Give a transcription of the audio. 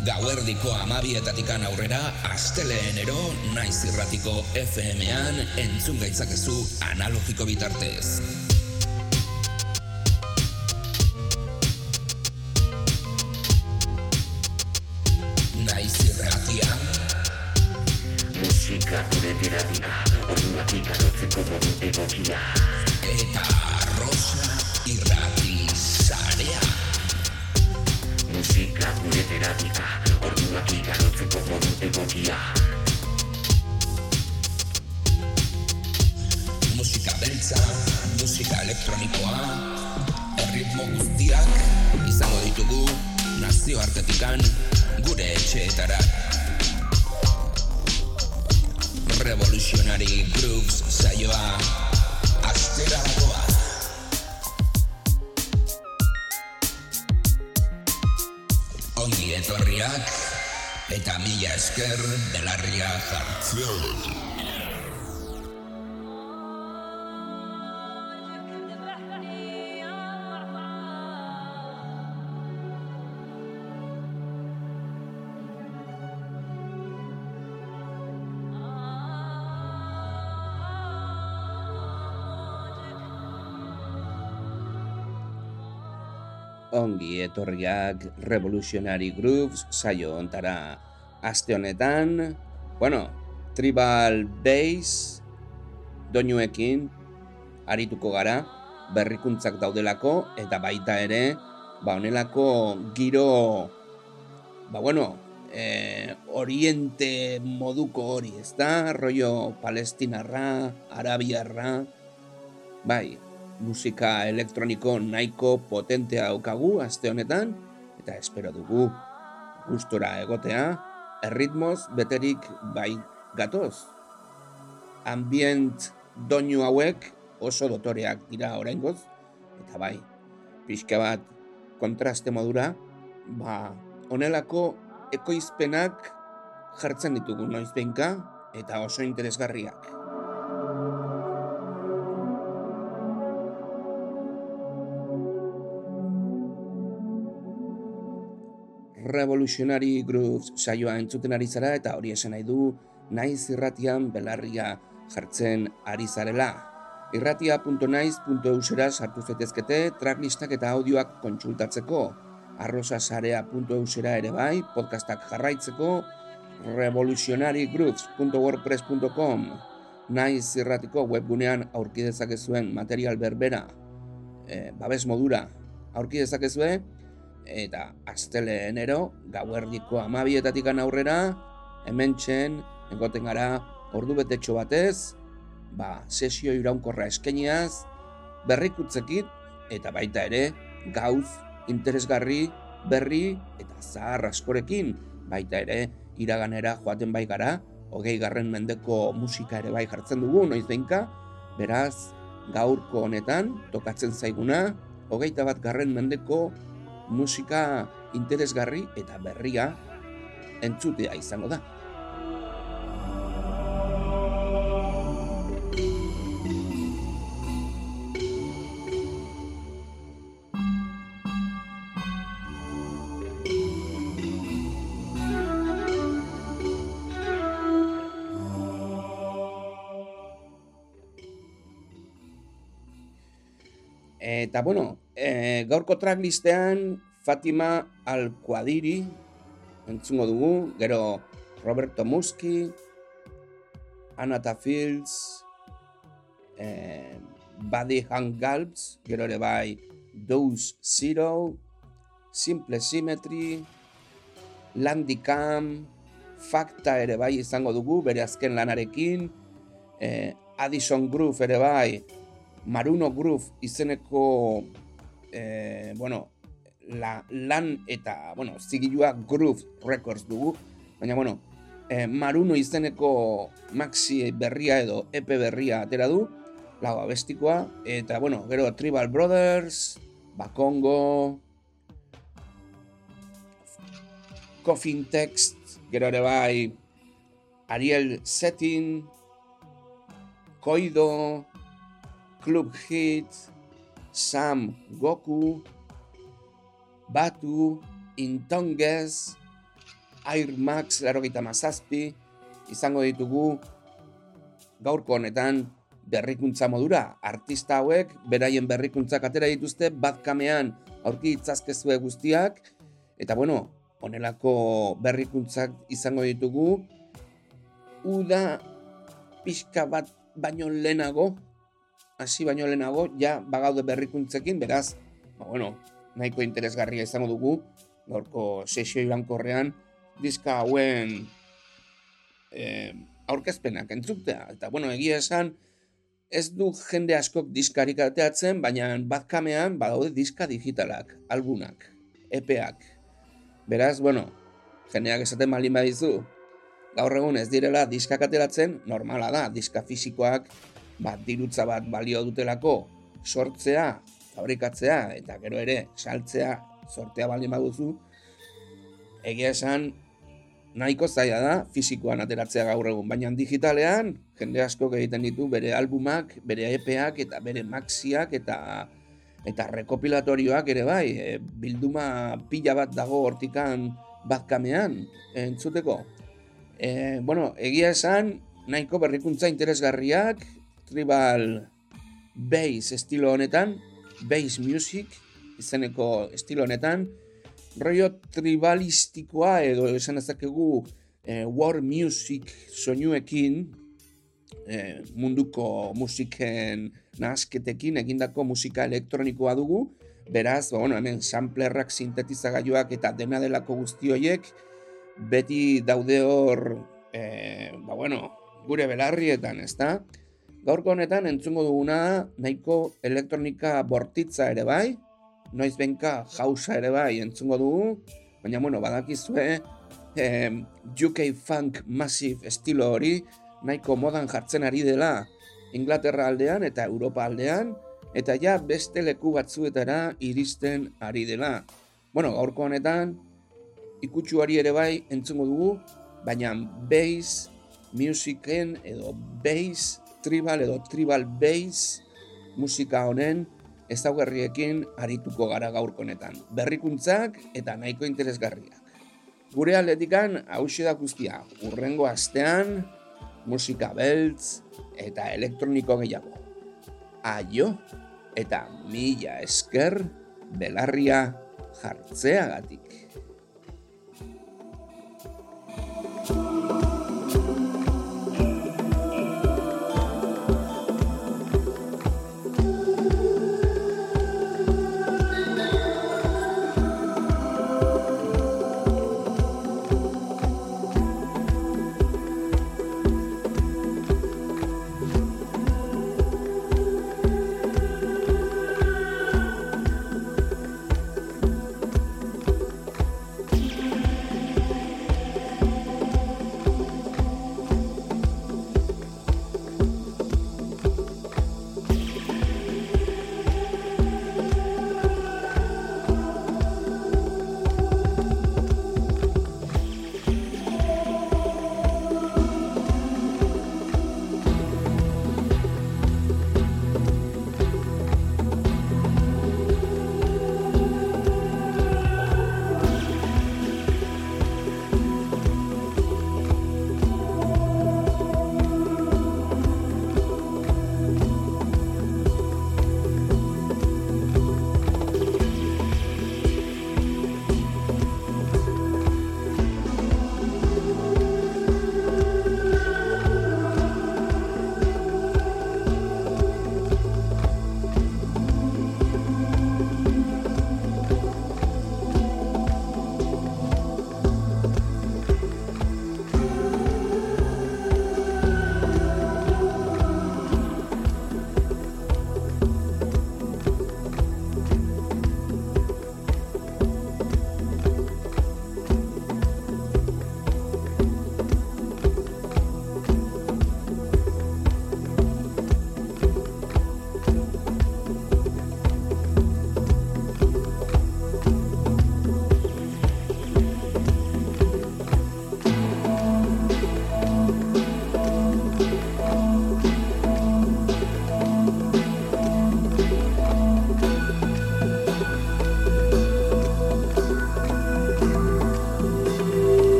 Gauerdiko amabietatikan aurrera, asteleenero naiz irratiko FM-an entzun gaitzakezu analogiko bitartez. Naiz irratia. Musika gure terapia, orduak ikarotzeko modu egokia. Eta Rosa irrati Musika gure terapia, orduak ikarotzeko modu egokia. Musika beltza, musika elektronikoa, erritmo guztiak izango ditugu nazioartetikan gure etxeetara. Revolutionary Grooves saioa astera etorriak eta mila esker belarria jartzen. Ongi etorriak Revolutionary Grooves saio ontara aste honetan, bueno, Tribal Bass doinuekin arituko gara berrikuntzak daudelako eta baita ere ba honelako giro ba bueno, eh, oriente moduko hori, ezta? Rollo palestinarra, arabiarra, bai, musika elektroniko nahiko potentea daukagu aste honetan eta espero dugu gustora egotea erritmoz beterik bai gatoz. Ambient doinu hauek oso dotoreak dira oraingoz eta bai pixka bat kontraste modura ba honelako ekoizpenak jartzen ditugu noizbeinka eta oso interesgarriak. Revolutionary Grooves saioa entzuten ari zara eta hori esan nahi du naiz irratian belarria jartzen ari zarela. Irratia.naiz.eusera sartu zaitezkete tracklistak eta audioak kontsultatzeko. arrosasarea.eusera ere bai, podcastak jarraitzeko revolutionarygrooves.wordpress.com Naiz irratiko webgunean aurki dezakezuen material berbera e, babes modura aurki dezakezue eta asteleenero gauerdiko amabietatik aurrera hemen txen egoten gara ordu betetxo batez ba, sesio iraunkorra eskeniaz berrikutzekit eta baita ere gauz interesgarri berri eta zahar askorekin. Baita ere iraganera joaten bai gara hogei garren mendeko musika ere bai jartzen dugu noiz behinka. Beraz gaurko honetan tokatzen zaiguna hogeita bat garren mendeko musika interesgarri eta berria entzutea izango da. Eta, bueno, e, gaurko tracklistean Fatima Al-Quadiri entzungo dugu, gero Roberto Muski, Anata Fields, e, Buddy Hangalps, gero ere bai Dose Zero, Simple Symmetry, Landy Cam, Fakta ere bai izango dugu, bere azken lanarekin, e, Addison Groove ere bai, Maruno Groove izeneko e, bueno, la, lan eta bueno, zigilua Groove Records dugu, baina bueno, e, Maruno izeneko maxi berria edo EP berria atera du, lau abestikoa, eta bueno, gero Tribal Brothers, Bakongo, Coffin Text, gero ere bai Ariel Setting, Koido, Club Hit, Sam Goku, Batu, Intonges, Air Max laro mazazpi, izango ditugu gaurko honetan berrikuntza modura. Artista hauek, beraien berrikuntzak atera dituzte, batkamean aurki itzazkezue guztiak, eta bueno, honelako berrikuntzak izango ditugu, uda pixka bat baino lehenago, hasi baino lehenago, ja bagaude berrikuntzekin, beraz, ba, bueno, nahiko interesgarria izango dugu, gaurko sesio irankorrean, diska hauen eh, aurkezpenak entzutea. Eta, bueno, egia esan, ez du jende askok diskarik ateatzen, baina batkamean badaude diska digitalak, albunak, epeak. Beraz, bueno, jendeak esaten malin badizu, gaur egun ez direla diskak ateratzen, normala da, diska fisikoak, bat dirutza bat balio dutelako, sortzea, fabrikatzea, eta gero ere, saltzea, sortea balin baduzu, egia esan, nahiko zaila da fisikoan ateratzea gaur egun, baina digitalean jende asko egiten ditu bere albumak, bere EPak eta bere maxiak eta eta rekopilatorioak ere bai, e, bilduma pila bat dago hortikan batkamean entzuteko. E, bueno, egia esan, nahiko berrikuntza interesgarriak, tribal bass estilo honetan, bass music izeneko estilo honetan, rollo tribalistikoa edo esan ezakegu e, war music soinuekin e, munduko musiken nahasketekin egindako musika elektronikoa dugu beraz, ba, bueno, hemen samplerrak sintetizagailuak eta dena delako guzti horiek beti daude hor e, ba, bueno, gure belarrietan, ezta? Gaurko honetan entzungo duguna nahiko elektronika bortitza ere bai, noiz benka jausa ere bai entzungo dugu, baina bueno, badakizue eh, UK Funk Massive estilo hori nahiko modan jartzen ari dela Inglaterra aldean eta Europa aldean, eta ja beste leku batzuetara iristen ari dela. Bueno, gaurko honetan, ikutsuari ere bai entzungo dugu, baina bass musiken edo bass tribal edo tribal bass musika honen ezaugarriekin arituko gara gaurkonetan. Berrikuntzak eta nahiko interesgarriak. Gure aldetikan hausia da guztia, urrengo astean, musika beltz eta elektroniko gehiago. Aio eta mila esker belarria jartzeagatik.